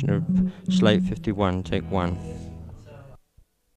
production of Slate 51, take one.